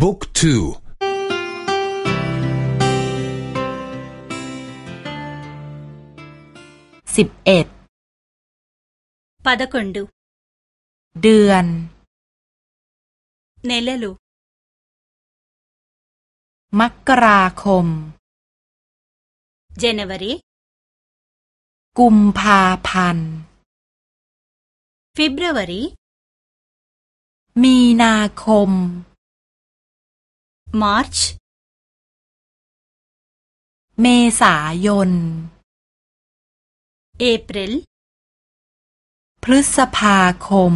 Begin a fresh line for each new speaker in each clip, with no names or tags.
บุ๊กทู
สิบเอ็ด
ปดคนดู
เดือน
เนเลลู
มกราคม
January
กุมภาพันธ์
February
มีนาคม
March
เมษายน
April
พฤษภาคม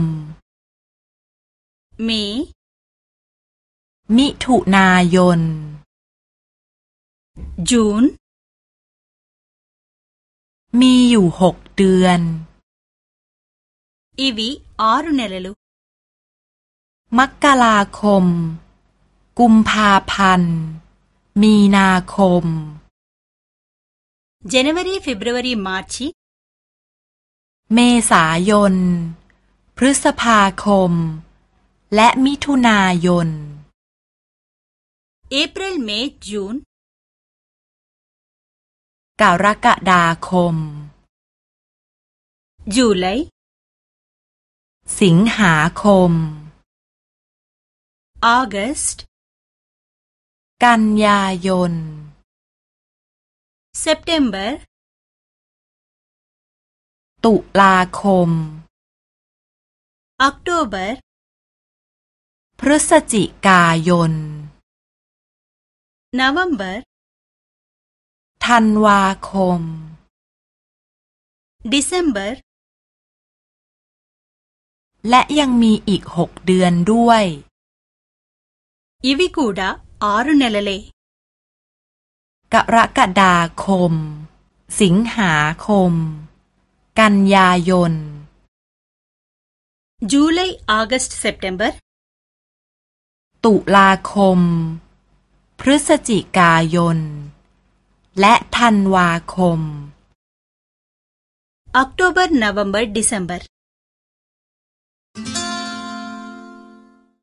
May
มิถุนายน
June
มีอยู่หกเดือน
ఇవి ఆరు నెలలు
มกราคม กุมภาพันธ์ มีนาคม
జనవరి ఫిబ్రవరి మార్చి
เมษายน พฤษภาคม และมิถุนายน
เอพริลเมย์จูน
กรกฎาคม
จูไล
สิงหาคม
ออ กั
นยายน
September
ตุลาคม
October
พฤศจิกายน
November
ธันวาคม
December
และยังมีอีกหกเดือนด้วย
อีวิกูดา ఆరు నెలలే
กรกฎาคม สิงหาคม กันยายน
July August September
ตุลาคม พฤศจิกายนและธันวาคม
October November December